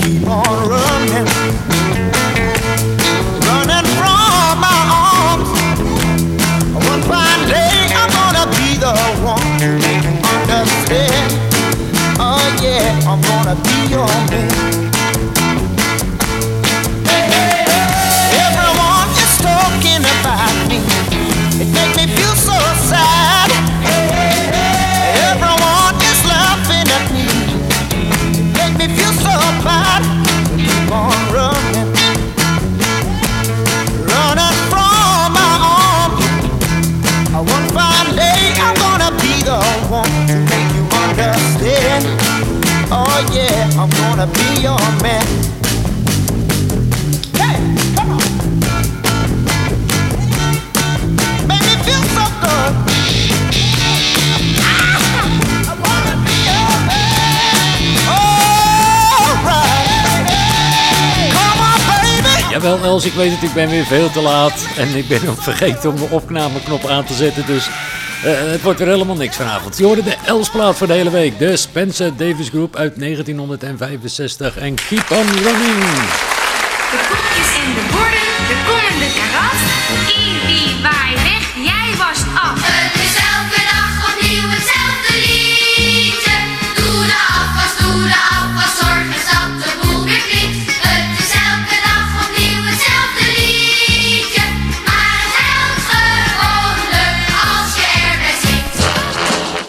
keep on running, running from my arms. One fine day I'm gonna be the one you understand. Oh yeah, I'm gonna be your man. Jawel Els, ik weet het, ik ben weer veel te laat. En ik ben ook vergeten om de opnameknop aan te zetten. Dus eh, het wordt weer helemaal niks vanavond. Je hoorde de Els-plaat voor de hele week. De Spencer Davis Group uit 1965. En Keep on Running. De koekjes en de borden, de kom en de karat.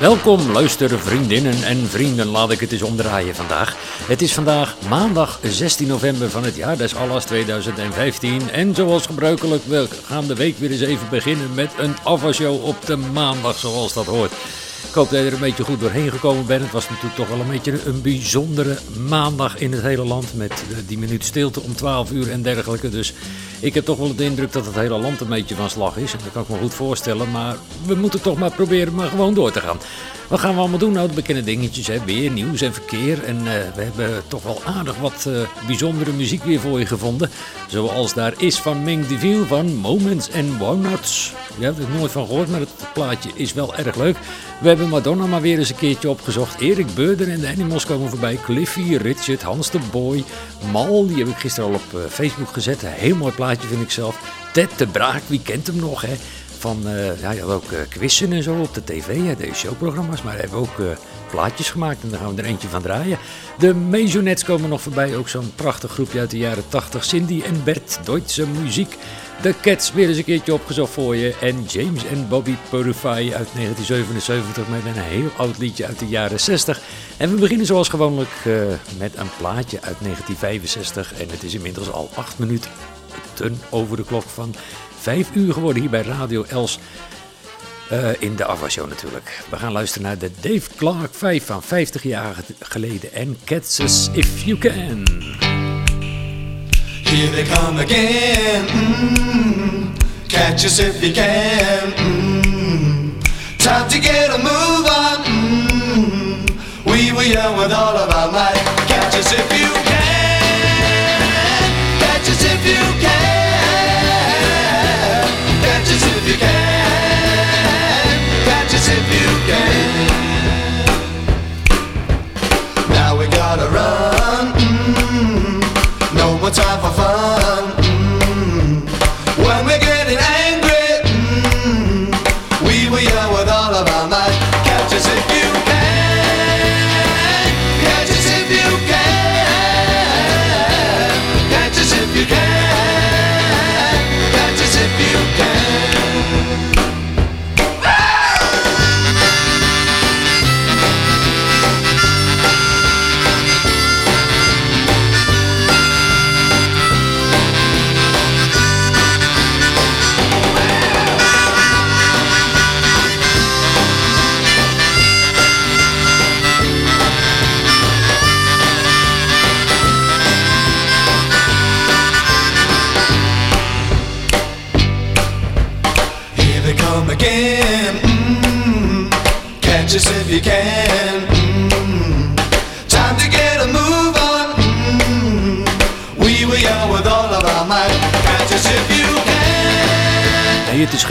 Welkom, luisteren vriendinnen en vrienden. Laat ik het eens omdraaien vandaag. Het is vandaag maandag 16 november van het jaar des Allas 2015. En zoals gebruikelijk, we gaan de week weer eens even beginnen met een afwasshow op de maandag, zoals dat hoort. Ik hoop dat je er een beetje goed doorheen gekomen bent. Het was natuurlijk toch wel een beetje een bijzondere maandag in het hele land. Met die minuut stilte om 12 uur en dergelijke. Dus ik heb toch wel de indruk dat het hele land een beetje van slag is. Dat kan ik me goed voorstellen. Maar we moeten toch maar proberen maar gewoon door te gaan. Wat gaan we allemaal doen? Nou, de bekende dingetjes. Hè? Weer nieuws en verkeer. En eh, we hebben toch wel aardig wat eh, bijzondere muziek weer voor je gevonden. Zoals daar is van Ming DeVille van Moments and Walnuts. Ja, daar heb ik nooit van gehoord, maar het plaatje is wel erg leuk. We hebben Madonna maar weer eens een keertje opgezocht. Erik Beurder en de Animals komen voorbij. Cliffy, Richard, Hans de Boy, Mal, die heb ik gisteren al op eh, Facebook gezet. Heel mooi plaatje vind ik zelf. Ted de Braak, wie kent hem nog hè? Van, eh, ja, had ook uh, quizzen en zo op de tv, hè, deze showprogramma's. Maar we hebben ook eh, plaatjes gemaakt en daar gaan we er eentje van draaien. De Maisonets komen nog voorbij, ook zo'n prachtig groepje uit de jaren 80. Cindy en Bert, Duitse muziek. De Cats weer eens een keertje opgezocht voor je. En James en Bobby Purify uit 1977 met een heel oud liedje uit de jaren 60. En we beginnen zoals gewoonlijk met een plaatje uit 1965. En het is inmiddels al 8 minuten over de klok van 5 uur geworden hier bij Radio Els. Eh, in de afwasshow natuurlijk. We gaan luisteren naar de Dave Clark 5 van 50 jaar geleden. En Cats If You Can. Here they come again. Mm, catch us if you can. Mm, time to get a move on. Mm, we were young with all of our might. Catch us if you can. Catch us if you can. If you can.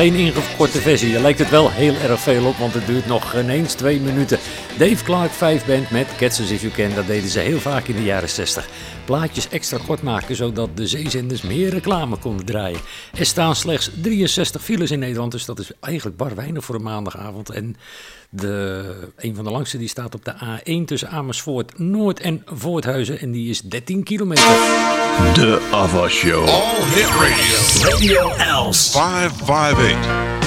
Geen ingekorte versie. Daar lijkt het wel heel erg veel op, want het duurt nog ineens twee minuten. Dave Clark 5 Band met Cats If You Can, dat deden ze heel vaak in de jaren 60. plaatjes extra kort maken zodat de zeezenders meer reclame konden draaien. Er staan slechts 63 files in Nederland, dus dat is eigenlijk bar weinig voor een maandagavond. En de, een van de langste die staat op de A1 tussen Amersfoort Noord en Voorthuizen en die is 13 kilometer. De Ava Show. All Hit Radio. Radio Els. 558.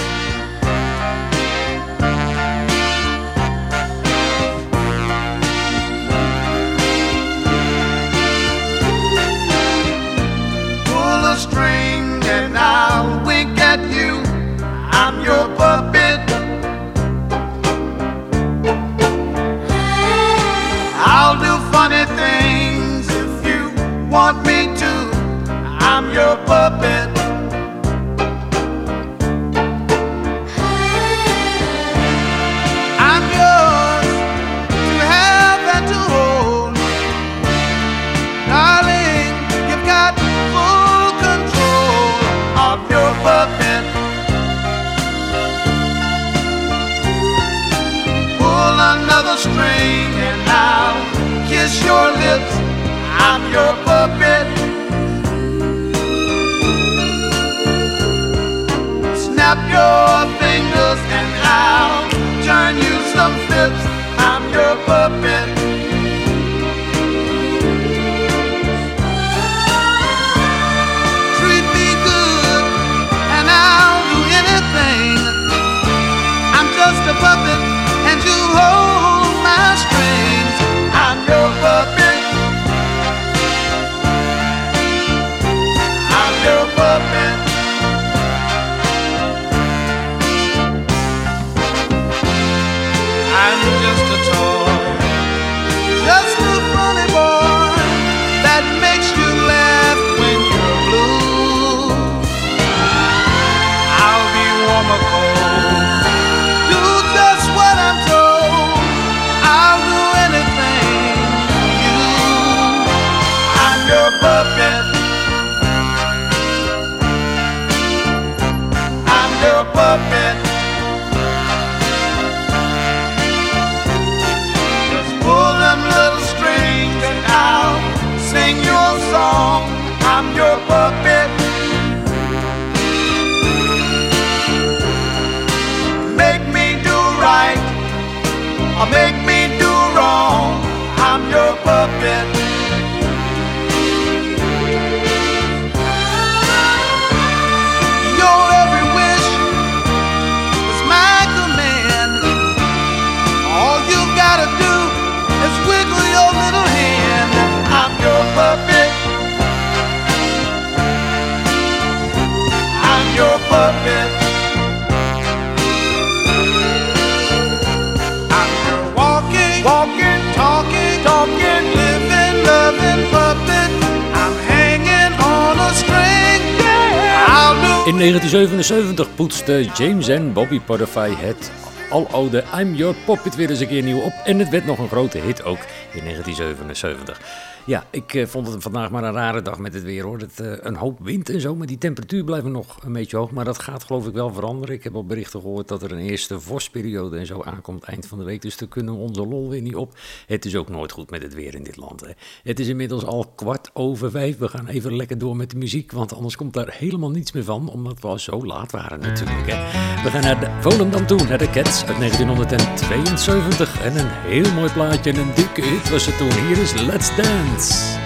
1977 poetste James en Bobby Podify het aloude I'm Your Puppet weer eens een keer nieuw op. En het werd nog een grote hit ook in 1977. Ja, ik eh, vond het vandaag maar een rare dag met het weer hoor. Het, eh, een hoop wind en zo, maar die temperatuur blijft nog een beetje hoog. Maar dat gaat geloof ik wel veranderen. Ik heb al berichten gehoord dat er een eerste vorstperiode en zo aankomt eind van de week. Dus daar kunnen we onze lol weer niet op. Het is ook nooit goed met het weer in dit land. Hè. Het is inmiddels al kwart over vijf. We gaan even lekker door met de muziek, want anders komt daar helemaal niets meer van. Omdat we al zo laat waren natuurlijk. Hè. We gaan naar de Volendam toe, naar de Cats uit 1972. En een heel mooi plaatje en een dikke hit was het toen. Hier is Let's Dance. Come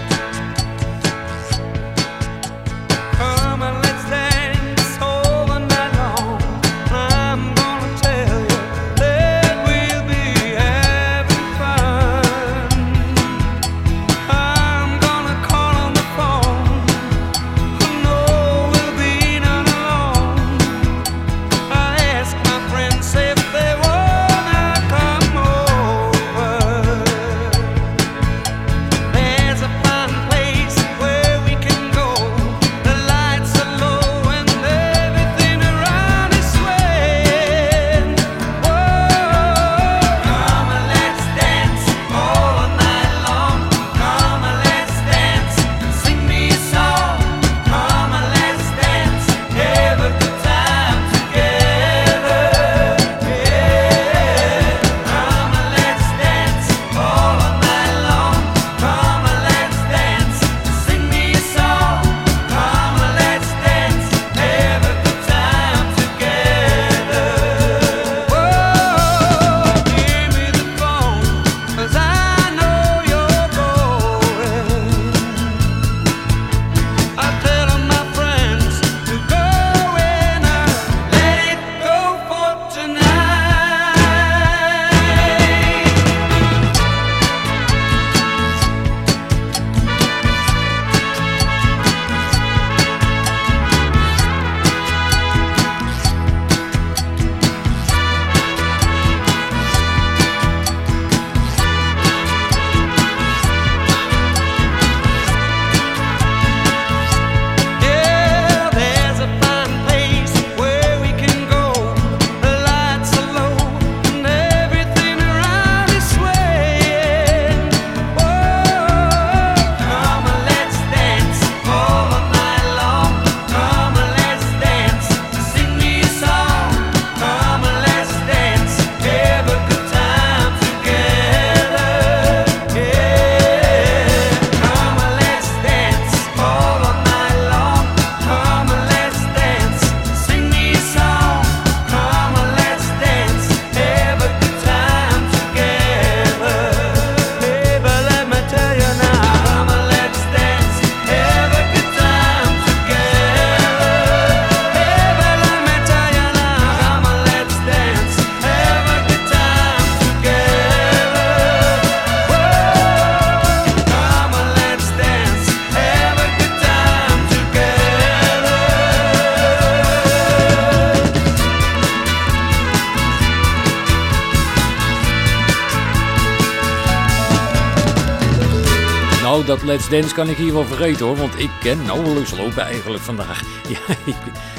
dat Let's Dance kan ik hier wel vergeten hoor, want ik ken nauwelijks lopen eigenlijk vandaag. Ja,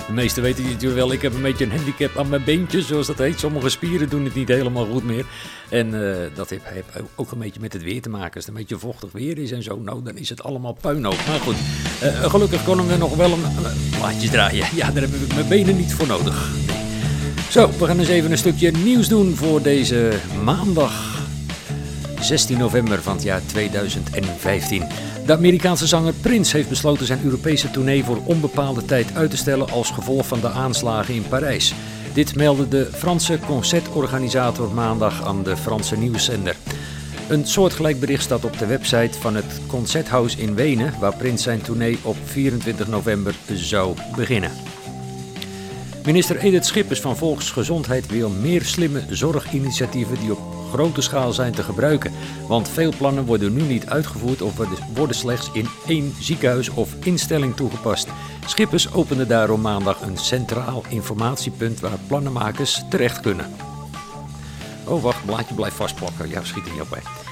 de meesten weten het natuurlijk wel, ik heb een beetje een handicap aan mijn beentjes, zoals dat heet. Sommige spieren doen het niet helemaal goed meer. En eh, dat heeft, ook een beetje met het weer te maken. Als het een beetje vochtig weer is en zo, nou dan is het allemaal puinhoop. Maar goed, eh, gelukkig kon ik nog wel een, plaatje draaien. Ja, daar heb ik mijn benen niet voor nodig. Zo, we gaan eens even een stukje nieuws doen voor deze maandag 16 november van het jaar 2015. De Amerikaanse zanger Prince heeft besloten zijn Europese tournee voor onbepaalde tijd uit te stellen als gevolg van de aanslagen in Parijs. Dit meldde de Franse concertorganisator maandag aan de Franse nieuwszender. Een soortgelijk bericht staat op de website van het Concerthuis in Wenen, waar Prince zijn tournee op 24 november zou beginnen. Minister Edith Schippers van Volksgezondheid wil meer slimme zorginitiatieven die op grote schaal zijn te gebruiken. Want veel plannen worden nu niet uitgevoerd of worden- slechts in één ziekenhuis of instelling toegepast. Schippers opende daarom maandag een centraal informatiepunt waar plannenmakers terecht kunnen. Oh wacht, blaadje blijft vastplakken. Ja, schiet er niet op bij.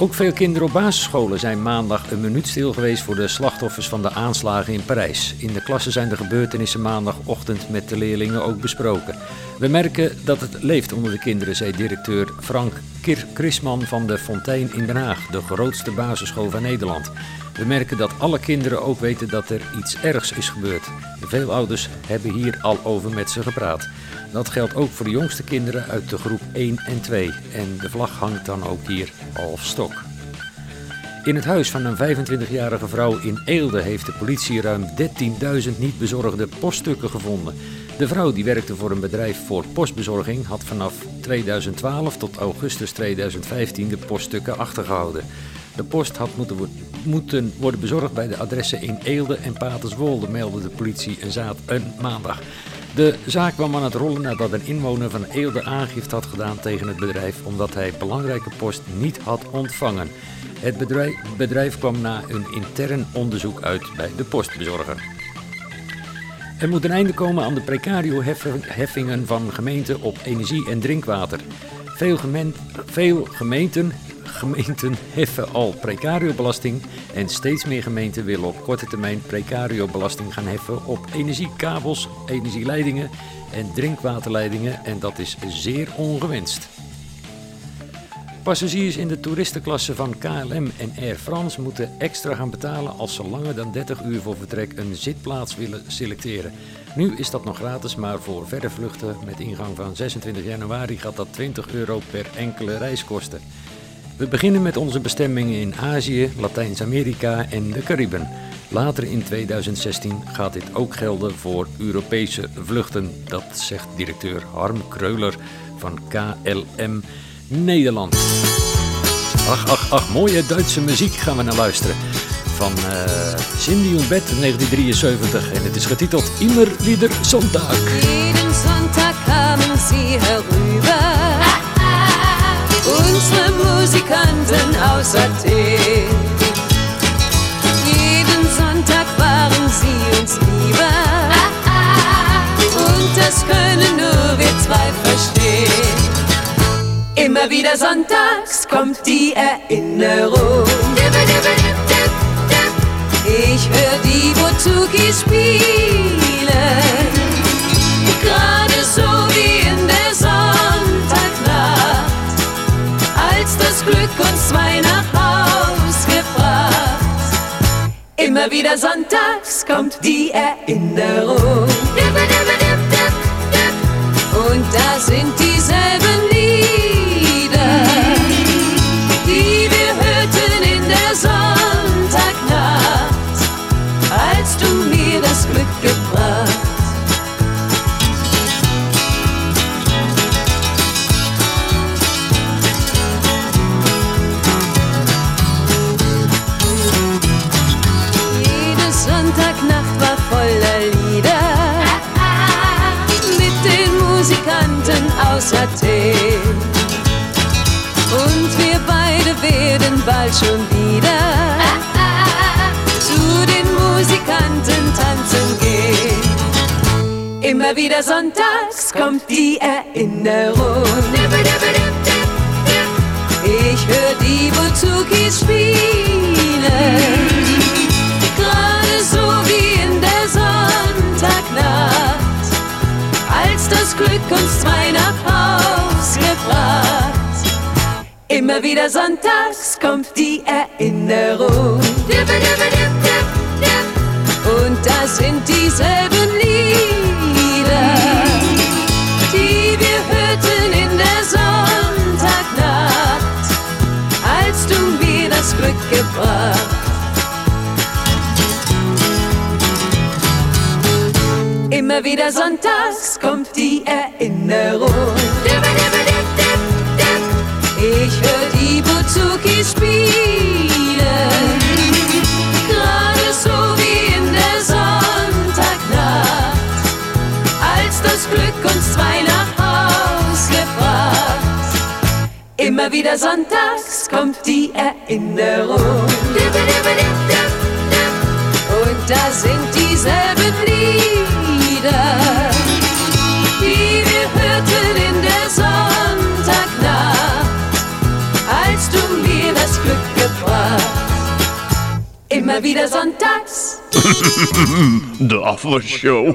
Ook veel kinderen op basisscholen zijn maandag een minuut stil geweest voor de slachtoffers van de aanslagen in Parijs. In de klassen zijn de gebeurtenissen maandagochtend met de leerlingen ook besproken. We merken dat het leeft onder de kinderen, zei directeur Frank Krisman van de Fontein in Den Haag, de grootste basisschool van Nederland. We merken dat alle kinderen ook weten dat er iets ergs is gebeurd. Veel ouders hebben hier al over met ze gepraat. Dat geldt ook voor de jongste kinderen uit de groep 1 en 2. En de vlag hangt dan ook hier half stok. In het huis van een 25-jarige vrouw in Eelde heeft de politie ruim 13.000 niet bezorgde poststukken gevonden. De vrouw die werkte voor een bedrijf voor postbezorging had vanaf 2012 tot augustus 2015 de poststukken achtergehouden. De post had moeten, wo- moeten worden bezorgd bij de adressen in Eelde en Paterswolde, meldde de politie een, een maandag. De zaak kwam aan het rollen nadat een inwoner van Eelde aangifte had gedaan tegen het bedrijf omdat hij belangrijke post niet had ontvangen. Het bedrijf, bedrijf kwam na een intern onderzoek uit bij de postbezorger. Er moet een einde komen aan de precario-heffingen van gemeenten op energie en drinkwater. Veel gemeenten, gemeenten heffen al precario-belasting en steeds meer gemeenten willen op korte termijn precario-belasting gaan heffen op energiekabels, energieleidingen en drinkwaterleidingen en dat is zeer ongewenst. Passagiers in de toeristenklasse van KLM en Air France moeten extra gaan betalen als ze langer dan 30 uur voor vertrek een zitplaats willen selecteren. Nu is dat nog gratis, maar voor verre vluchten met ingang van 26 januari gaat dat 20 euro per enkele reis kosten. We beginnen met onze bestemmingen in Azië, Latijns-Amerika en de Cariben. Later in 2016 gaat dit ook gelden voor Europese vluchten. Dat zegt directeur Harm Kreuler van KLM Nederland. Ach, ach, ach, mooie Duitse muziek gaan we naar luisteren. Van eh, Cindy und Bett 1973 en het is getiteld Immer wieder Sonntag. Jeden Sonntag kamen sie herüber. Musikanten aus Athen. Jeden Sonntag waren sie uns lieber. Und das können nur wir zwei verstehen. Immer wieder sonntags kommt die Erinnerung. Ich hör die Bouzouki spielen. Glück uns zwei nach Haus gebracht. Immer wieder sonntags kommt die Erinnerung. Und da sind dieselben wieder sonntags kommt die Erinnerung. Ich hör die Bouzouki spielen. Gerade so wie in der Sonntagnacht, als das Glück uns zwei nach Haus gebracht. Immer wieder sonntags kommt die Erinnerung. Und das sind dieselben Lieder, Glück gebracht. Immer wieder sonntags kommt die Erinnerung. Ich hör die Buzukis spielen, gerade so wie in der Sonntagnacht, als das Glück uns zwei nach Haus gebracht. Immer wieder sonntags kommt die Erinnerung. Und da sind dieselben Lieder, die wir hörten in der Sonntagnacht, als du mir das Glück gebracht. Immer wieder sonntags. De Afro Show.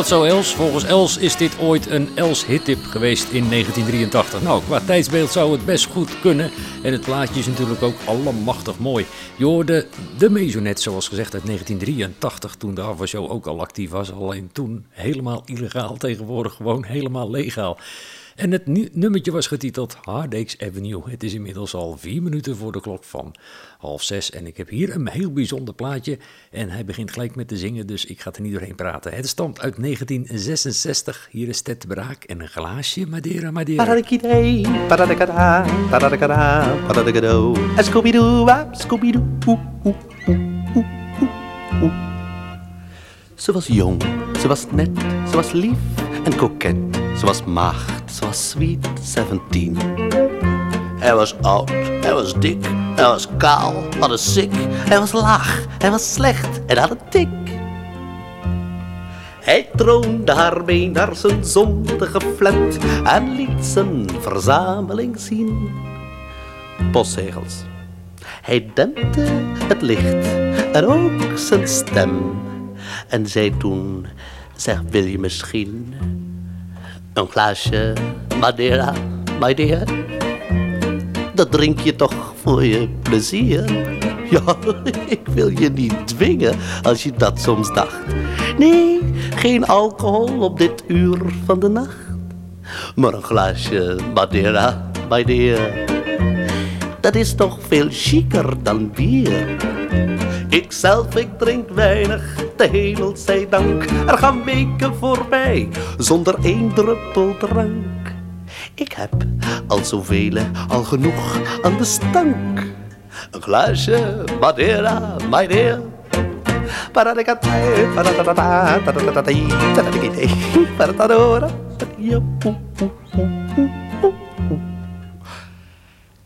Dat zo Els? Volgens Els is dit ooit een Els hittip geweest in 1983. Nou, qua tijdsbeeld zou het best goed kunnen. En het plaatje is natuurlijk ook allemachtig mooi. Je hoorde de Maisonette, zoals gezegd, uit 1983, toen de Ava Show ook al actief was. Alleen toen helemaal illegaal, tegenwoordig gewoon helemaal legaal. En het nu- nummertje was getiteld Heartaches Avenue. Het is inmiddels al vier minuten voor de klok van half zes. En ik heb hier een heel bijzonder plaatje. En hij begint gelijk met te zingen, dus ik ga er niet doorheen praten. Het stamt uit 1966. Hier is Ted Braak en een glaasje Madeira Madeira. Paradikidee, paradikada, paradikada, paradikado. Scooby-Doo, Scooby-Doo. Ze was jong, ze was net, ze was lief en koket. Ze was maagd, ze was sweet 17. Hij was oud, hij was dik, hij was kaal, had een sik. Hij was laag, hij was slecht en had een tik. Hij troonde haar mee naar zijn zondige flat en liet zijn verzameling zien. Postzegels. Hij dempte het licht en ook zijn stem. En zei toen, zeg wil je misschien een glaasje Madeira, my dear? Dat drink je toch voor je plezier? Ja, ik wil je niet dwingen als je dat soms dacht. Nee, geen alcohol op dit uur van de nacht. Maar een glaasje Madeira, my dear. Dat is toch veel chiquer dan bier. Ikzelf, ik drink weinig, de hemel zij dank. Er gaan weken voorbij, zonder één druppel drank. Ik heb al zoveel, al genoeg aan de stank. Een glaasje Madeira, my dear. Paradikatai,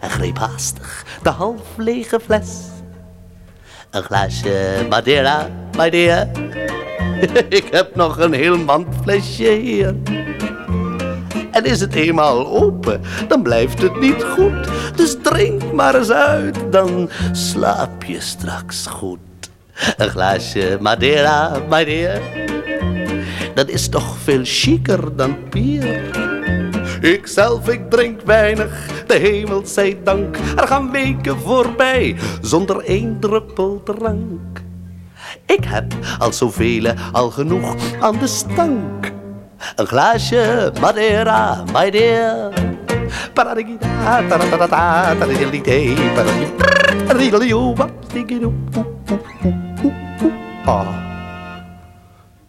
En greep haastig de half lege fles. Een glaasje Madeira, my dear. Ik heb nog een heel mand flesje hier. En is het eenmaal open, dan blijft het niet goed. Dus drink maar eens uit, dan slaap je straks goed. Een glaasje Madeira, my dear. Dat is toch veel chiquer dan bier. Ikzelf, ik drink weinig, de hemel zij dank. Er gaan weken voorbij, zonder één druppel drank. Ik heb al zoveel, al genoeg aan de stank. Een glaasje Madeira, my dear. Paradigida. Ah.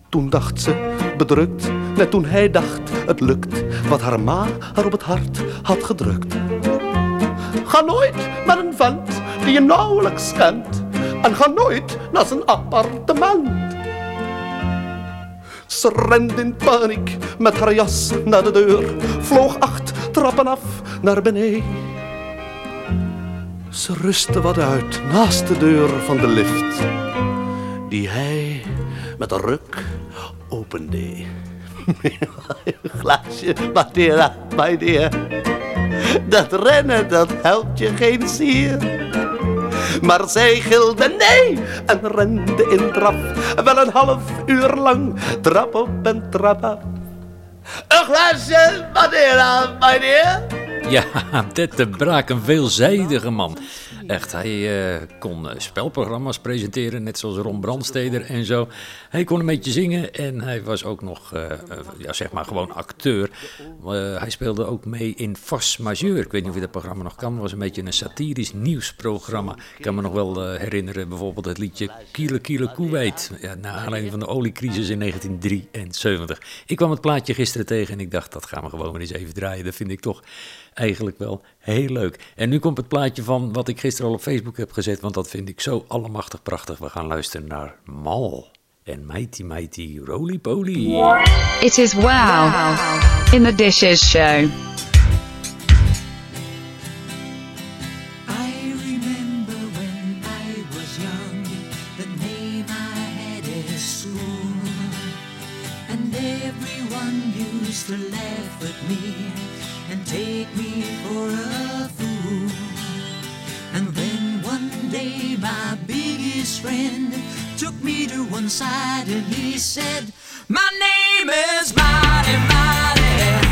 Toen dacht ze, bedrukt, net toen hij dacht, het lukt, wat haar ma haar op het hart had gedrukt. Ga nooit naar een vent die je nauwelijks kent. En ga nooit naar zijn appartement. Ze rende in paniek met haar jas naar de deur. Vloog acht trappen af naar beneden. Ze rustte wat uit naast de deur van de lift. Die hij met een ruk opende. Een glaasje Madeira, my dear. Dat rennen, dat helpt je geen zier. Maar zij gilde nee en rende in draf. Wel een half uur lang, trap op en trap af. Een glaasje Madeira, my dear. Ja, de Braak, een veelzijdige man. Echt, hij eh, kon eh, spelprogramma's presenteren, net zoals Ron Brandsteder en zo. Hij kon een beetje zingen en hij was ook nog, eh, ja, zeg maar, gewoon acteur. Hij speelde ook mee in Fas Majeur. Ik weet niet of je dat programma nog kan. Het was een beetje een satirisch nieuwsprogramma. Ik kan me nog wel herinneren, bijvoorbeeld het liedje Kiele Kiele Kuwait. Ja, naar aanleiding van de oliecrisis in 1973. Ik kwam het plaatje gisteren tegen en ik dacht, dat gaan we gewoon weer eens even draaien. Dat vind ik toch eigenlijk wel heel leuk. En nu komt het plaatje van wat ik gisteren al op Facebook heb gezet, want dat vind ik zo allemachtig prachtig. We gaan luisteren naar Mal en Mighty Mighty Roly Poly. It is wow. In the Dishes Show. My biggest friend took me to one side and he said, My name is Mighty Mighty.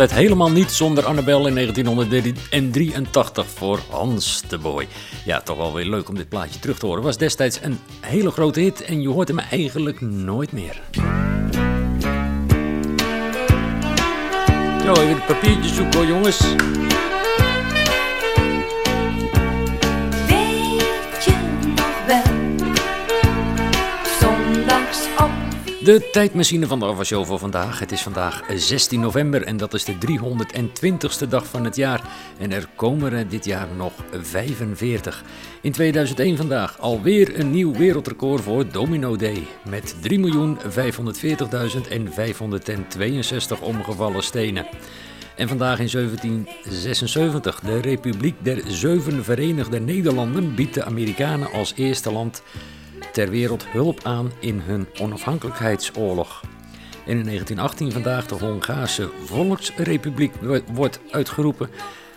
Het helemaal niet zonder Annabel in 1983 voor Hans de Boy. Ja, toch wel weer leuk om dit plaatje terug te horen. Was destijds een hele grote hit en je hoort hem eigenlijk nooit meer. Zo, even het papiertje zoeken hoor, jongens. De tijdmachine van de Ava voor vandaag. Het is vandaag 16 november en dat is de 320ste dag van het jaar. En er komen er dit jaar nog 45. In 2001 vandaag alweer een nieuw wereldrecord voor Domino Day. Met 3.540.562 omgevallen stenen. En vandaag in 1776, de Republiek der Zeven Verenigde Nederlanden biedt de Amerikanen als eerste land ter wereld hulp aan in hun onafhankelijkheidsoorlog. En in 1918 vandaag de Hongaarse Volksrepubliek wo- wordt uitgeroepen.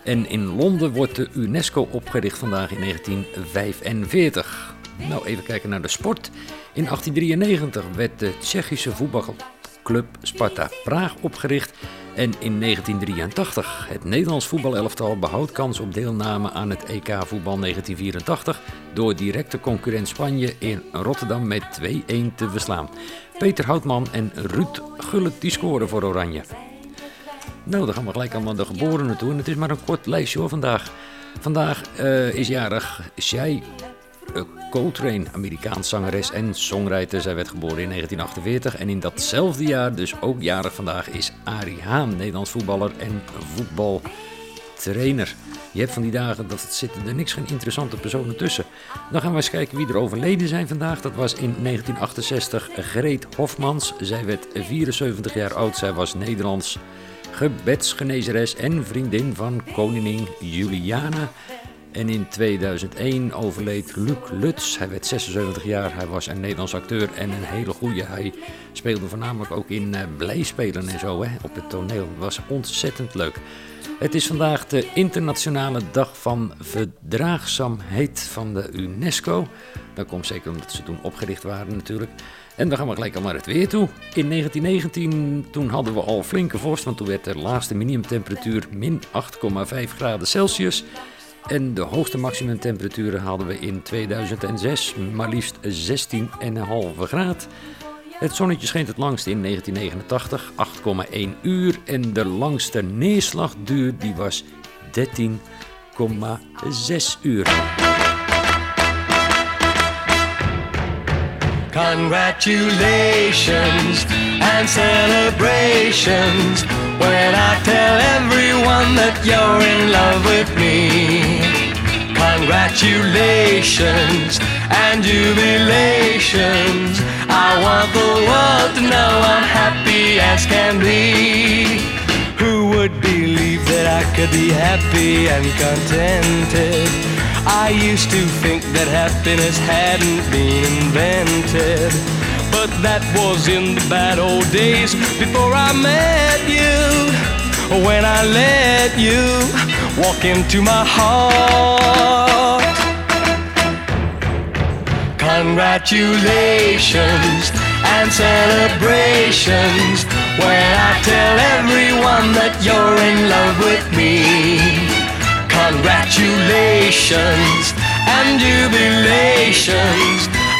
En in Londen wordt de UNESCO opgericht vandaag in 1945. Nou, even kijken naar de sport. In 1893 werd de Tsjechische voetbalclub Sparta Praag opgericht. En in 1983 het Nederlands voetbalelftal behoudt kans op deelname aan het EK voetbal 1984 door directe concurrent Spanje in Rotterdam met 2-1 te verslaan. Peter Houtman en Ruud Gullit die scoren voor Oranje. Nou, dan gaan we gelijk aan de geborenen toe. En het is maar een kort lijstje hoor vandaag. Vandaag eh, is jarig Shai Coltrane, Amerikaans zangeres en songwriter. Zij werd geboren in 1948 en in datzelfde jaar, dus ook jarig vandaag, is Arie Haan, Nederlands voetballer en voetbaltrainer. Je hebt van die dagen dat het zitten er niks geen interessante personen tussen. Dan gaan we eens kijken wie er overleden zijn vandaag. Dat was in 1968 Greet Hofmans. Zij werd 74 jaar oud. Zij was Nederlands gebedsgenezeres en vriendin van koningin Juliana. En in 2001 overleed Luc Lutz. Hij werd 76 jaar. Hij was een Nederlands acteur en een hele goeie. Hij speelde voornamelijk ook in eh, blijspelen en zo hè, op het toneel. Was ontzettend leuk. Het is vandaag de internationale dag van verdraagzaamheid van de UNESCO. Dat komt zeker omdat ze toen opgericht waren natuurlijk. En dan gaan we gelijk al naar het weer toe. In 1919 toen hadden we al flinke vorst, want toen werd de laagste minimumtemperatuur min 8,5 graden Celsius. En de hoogste maximumtemperaturen hadden we in 2006 maar liefst 16,5 graden. Het zonnetje scheen het langst in 1989, 8,1 uur. En de langste neerslagduur die was 13,6 uur. Congratulations and celebrations when I tell everyone that you're in love with me. Congratulations and jubilations. I want the world to know I'm happy as can be. Who would believe that I could be happy and contented? I used to think that happiness hadn't been invented. But that was in the bad old days before I met you. When I let you walk into my heart. Congratulations and celebrations when I tell everyone that you're in love with me. Congratulations and jubilations.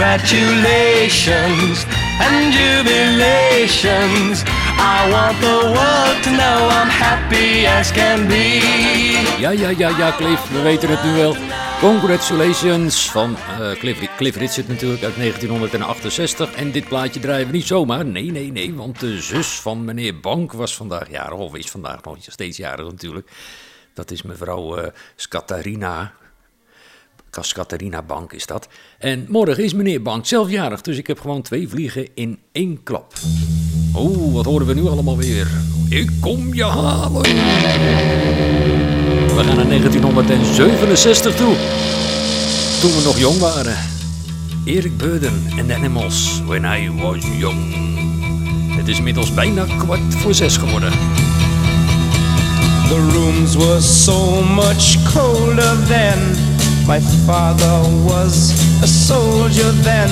Congratulations and jubilations. I want the world to know I'm happy as can be. Ja, ja, ja, ja, Cliff, we weten het nu wel. Congratulations van eh, Cliff, Cliff Richard natuurlijk uit 1968. En dit plaatje draaien we niet zomaar. Nee, nee, nee, want de zus van meneer Bank was vandaag jarig. Of is vandaag nog steeds jarig natuurlijk. Dat is mevrouw Skatarina. Kaskatarina Bank is dat. En morgen is meneer Bank zelf jarig, dus ik heb gewoon twee vliegen in één klap. Oeh, wat horen we nu allemaal weer? Ik kom je halen. We gaan naar 1967 toe. Toen we nog jong waren. Erik Burden en de Animals, When I Was Young. Het is inmiddels bijna kwart voor zes geworden. The rooms were so much colder then. My father was a soldier then,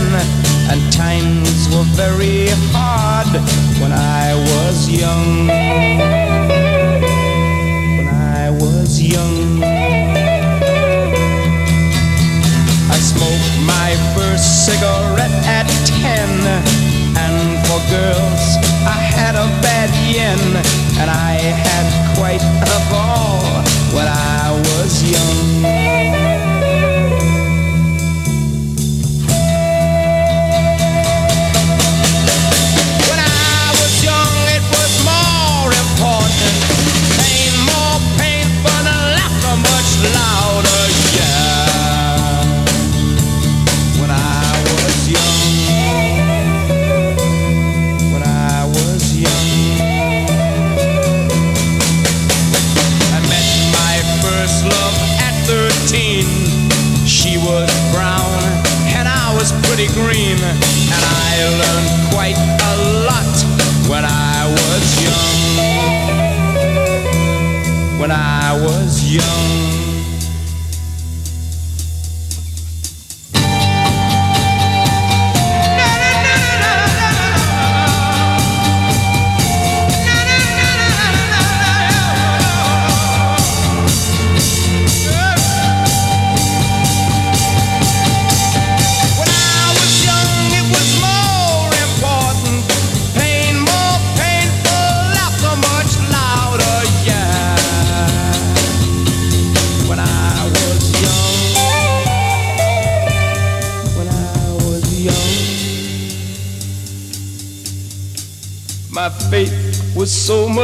and times were very hard when I was young. When I was young, I smoked my first cigarette at ten, and for girls I had a bad yen, and I had quite a ball when I was young.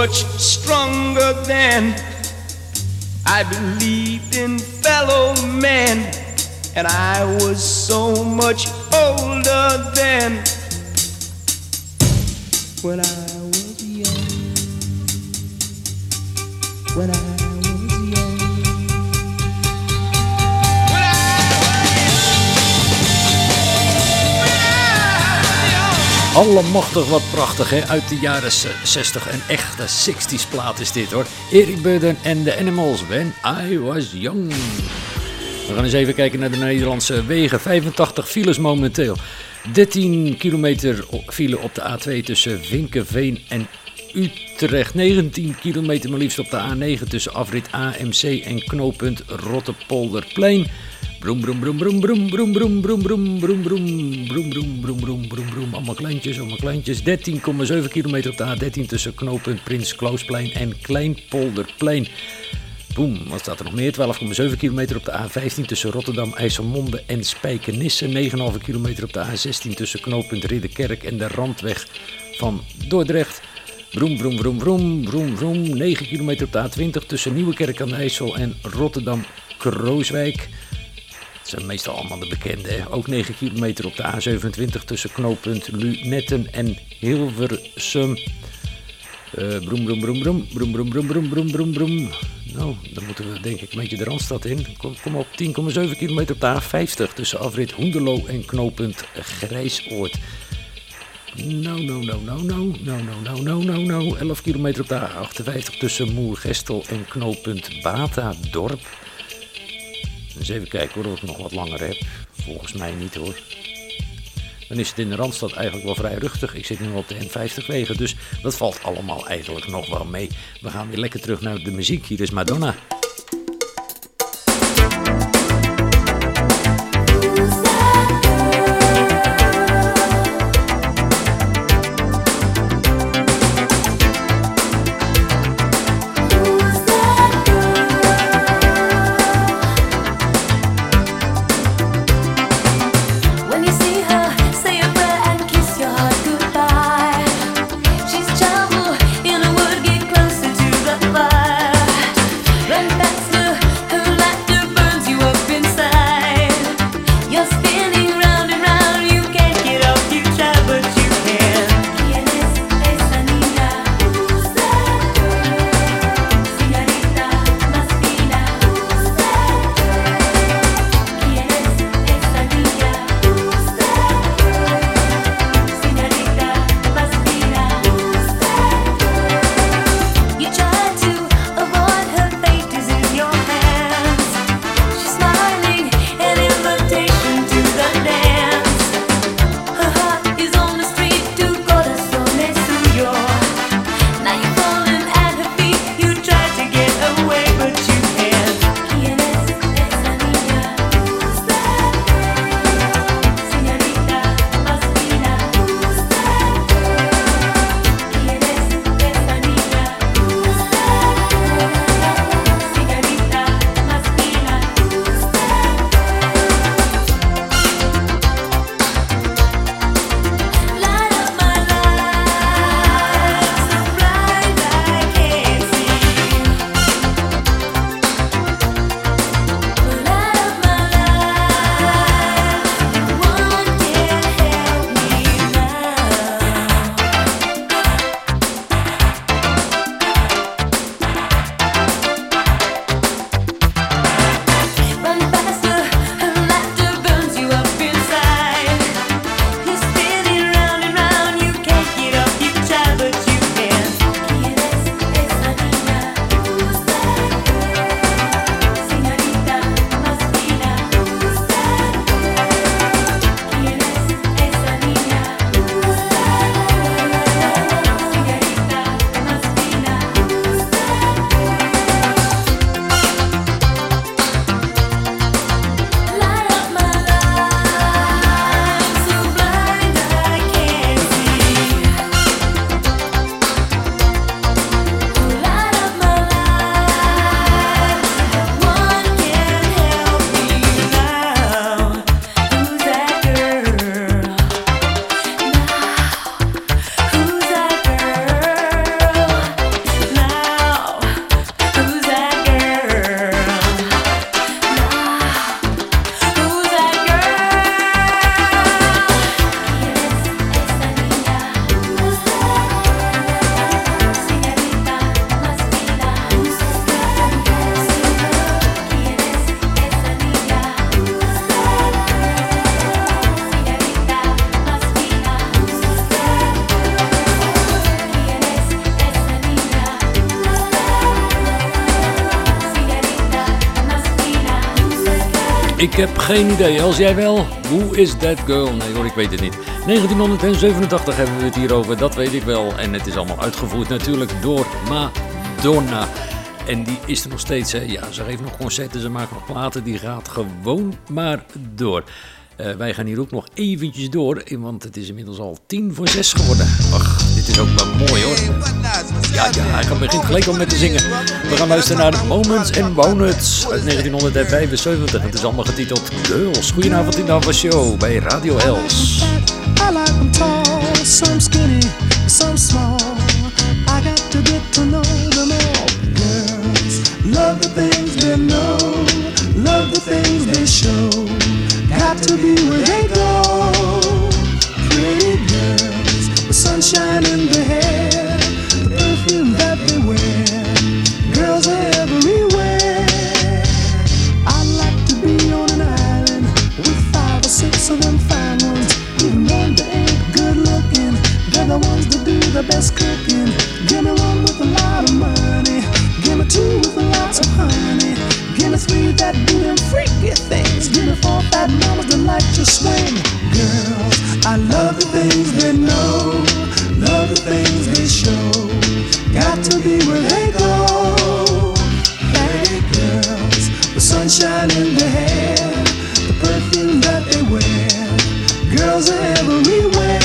Much stronger than I believed in fellow men, and I was so much older than When I was young, when I Allemachtig wat prachtig hè, uit de jaren z- 60. Een echte 60s plaat is dit hoor. Eric Burden en de Animals, When I Was Young. We gaan eens even kijken naar de Nederlandse wegen. 85 files momenteel. 13 kilometer file op de A2 tussen Vinkenveen en Utrecht. 19 kilometer maar liefst op de A9 tussen afrit AMC en knooppunt Rottepolderplein. Broem, broem, broem, broem, broem, broem, broem, broem, broem, broem, broem, broem, broem, broem, broem, broem, broem. Allemaal kleintjes, allemaal kleintjes. 13,7 kilometer op de A13 tussen knooppunt Prins Klausplein en Kleinpolderplein. Boem, wat staat er nog meer? 12,7 kilometer op de A15 tussen Rotterdam, IJsselmonde en Spijkenisse. 9,5 kilometer op de A16 tussen knooppunt Ridderkerk en de randweg van Dordrecht. Broem, broem, broem, broem, broem, broem. 9 kilometer op de A20 tussen Nieuwekerk aan de IJssel en Rotterdam-Krooswijk. Meestal allemaal de bekende. Ook 9 kilometer op de A27 tussen knooppunt Lunetten en Hilversum. Eh broem, broem, broem, broem, broem, broem, broem, broem, broem, broem, broem. Nou, dan moeten we denk ik een beetje de Randstad in. Kom, kom op 10,7 kilometer op de A50 tussen afrit Hoenderloo en knooppunt Grijsoord. Nou, nou, nou, nou, nou, nou, nou, nou, nou, nou, nou. 11 kilometer op de A58 tussen Moergestel en knooppunt Batadorp. Eens even kijken hoor, of ik nog wat langer heb. Volgens mij niet hoor. Dan is het in de Randstad eigenlijk wel vrij rustig. Ik zit nu op de N50 wegen, dus dat valt allemaal eigenlijk nog wel mee. We gaan weer lekker terug naar de muziek. Hier is Madonna. Ik heb geen idee. Als jij wel, who is that girl? Nee hoor, ik weet het niet. 1987 hebben we het hier over, dat weet ik wel. En het is allemaal uitgevoerd natuurlijk door Madonna. En die is er nog steeds, hè. Ja, ze geeft nog concerten, ze maakt nog platen. Die gaat gewoon maar door. Eh, wij gaan hier ook nog eventjes door, want het is inmiddels al tien voor zes geworden. Dit is ook wel mooi hoor. Ja, ja, hij begint gelijk al met te zingen. We gaan luisteren naar Moments and Donuts uit 1975. Het is allemaal getiteld Girls. Goedenavond in de Ava Show bij Radio Els. I like them tall, some skinny, some small. I got to get to know them all. Girls, love the things they know, love the things they show. Got to be where they go. Pretty with sunshine in their hair, the perfume that they wear. Girls are everywhere. I like to be on an island with five or six of them fine ones. Even one that ain't good looking, they're the ones that do the best cooking. Give me one with a lot of money, give me two with lots of honey. Give me that do them freaky things. Give me four fat mamas that like to swing. Girls, I love the things they know, love the things they show. Got to be where they go. Hey girls, the sunshine in their hair, the perfume that they wear. Girls are everywhere.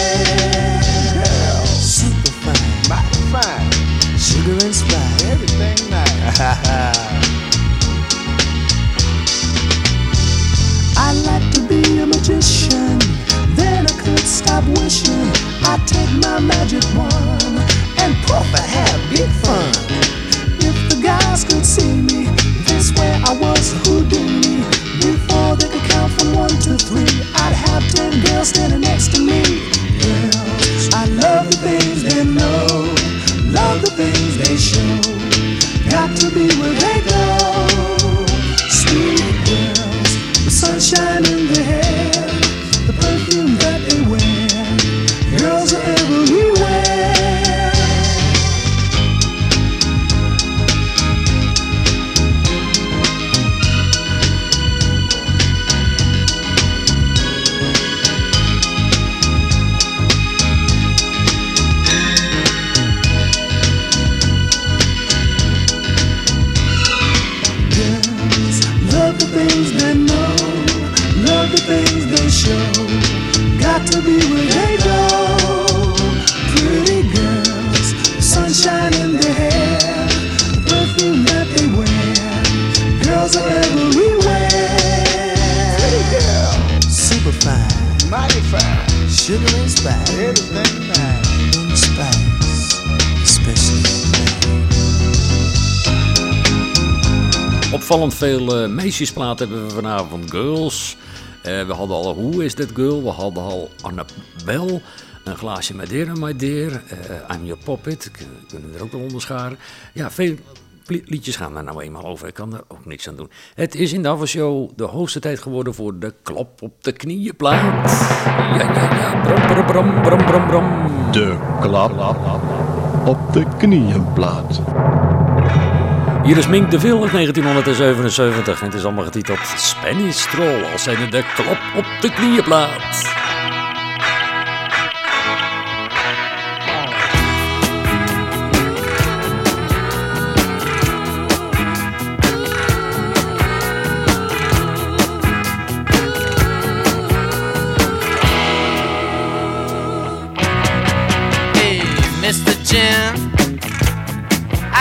Girls, super fine, mighty fine, sugar and spice, everything nice. magic wand and proper Veel eh, meisjesplaten hebben we vanavond. Girls. Eh, we hadden al Who is that girl? We hadden al Annabel. Een glaasje Madeira, my dear. eh I'm your puppet. Kunnen we er ook wel onderscharen. Ja, veel liedjes gaan er nou eenmaal over. Ik kan er ook niks aan doen. Het is in de Show de hoogste tijd geworden voor de klop op de knieën plaat. Ja, ja, ja. Bram, bram. De klap op de knieënplaat. Hier is Mink de Vil uit 1977 en het is allemaal getiteld Spanish Stroll als zijnde de klop op de knieënplaat.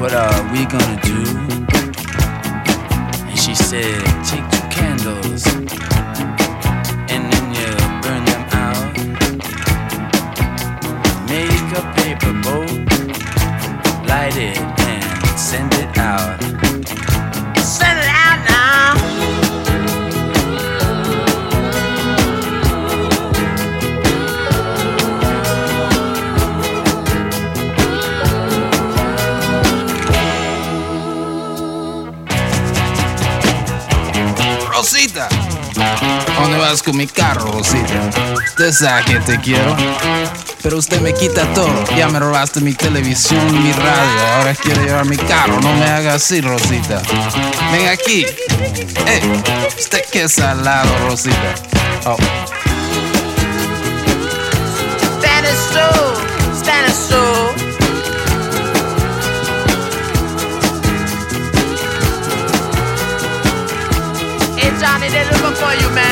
What are we gonna do? And she said, take two candles and then you burn them out. Make a paper boat, light it and send it Rosita, ¿a ¿dónde vas con mi carro, Rosita? Usted sabe que te quiero, pero usted me quita todo. Ya me robaste mi televisión, mi radio, ahora quiere llevar mi carro. No me haga así, Rosita. Ven aquí. Eh, usted qué salado, Rosita. Oh. Spanish soul. Hey Johnny, they looking for you, man.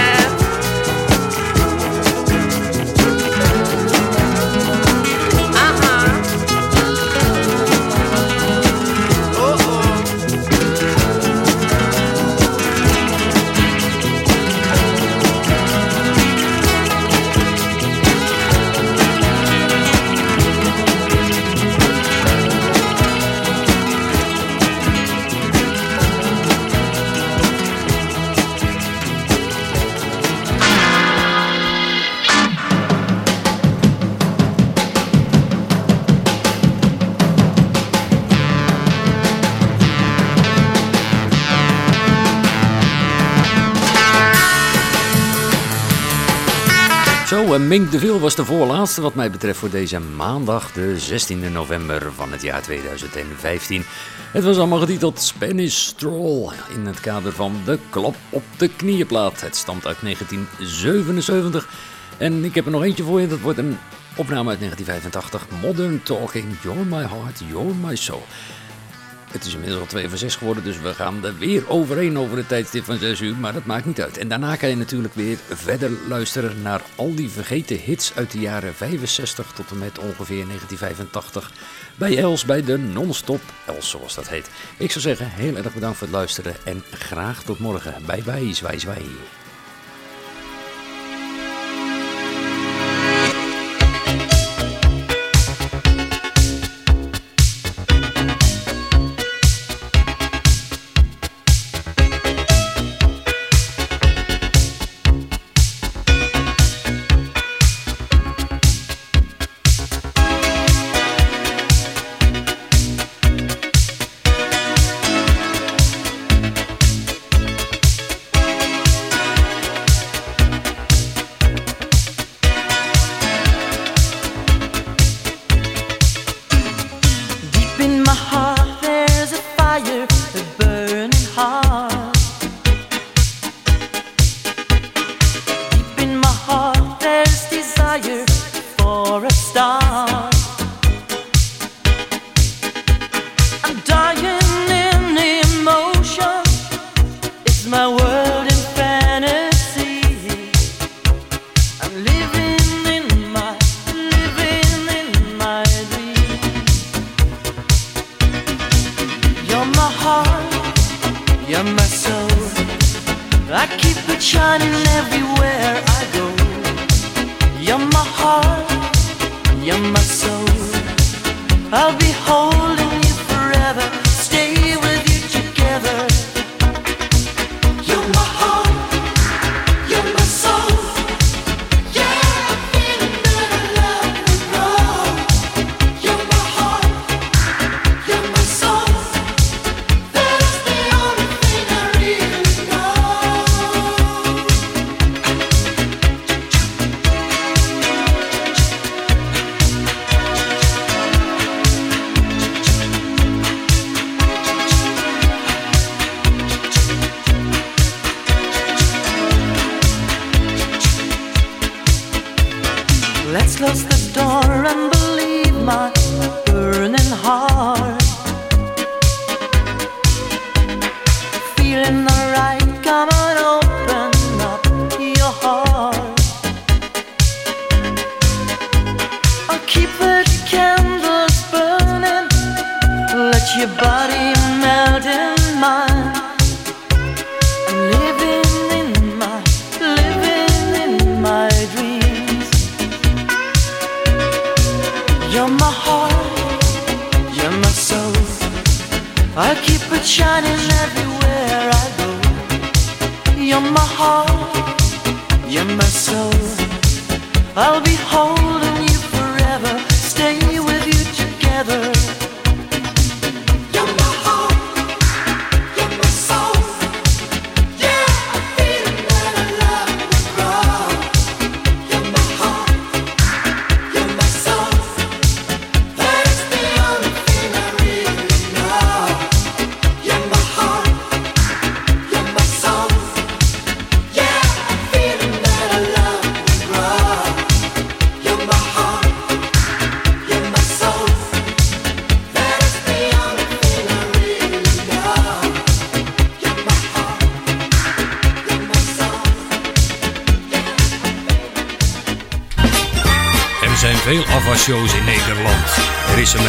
En Mink de Veel was de voorlaatste wat mij betreft voor deze maandag, de 16e november van het jaar 2015. Het was allemaal getiteld Spanish Stroll in het kader van de klap op de knieënplaat. Het stamt uit 1977 en ik heb er nog eentje voor je, dat wordt een opname uit 1985. Modern Talking, You're My Heart, You're My Soul. Het is inmiddels al 2 over 6 geworden, dus we gaan er weer overheen over het tijdstip van 6 uur. Maar dat maakt niet uit. En daarna kan je natuurlijk weer verder luisteren naar al die vergeten hits uit de jaren 65 tot en met ongeveer 1985. Bij Els, bij de non-stop Els, zoals dat heet. Ik zou zeggen, heel erg bedankt voor het luisteren en graag tot morgen. Bye bye, zwaai zwaai.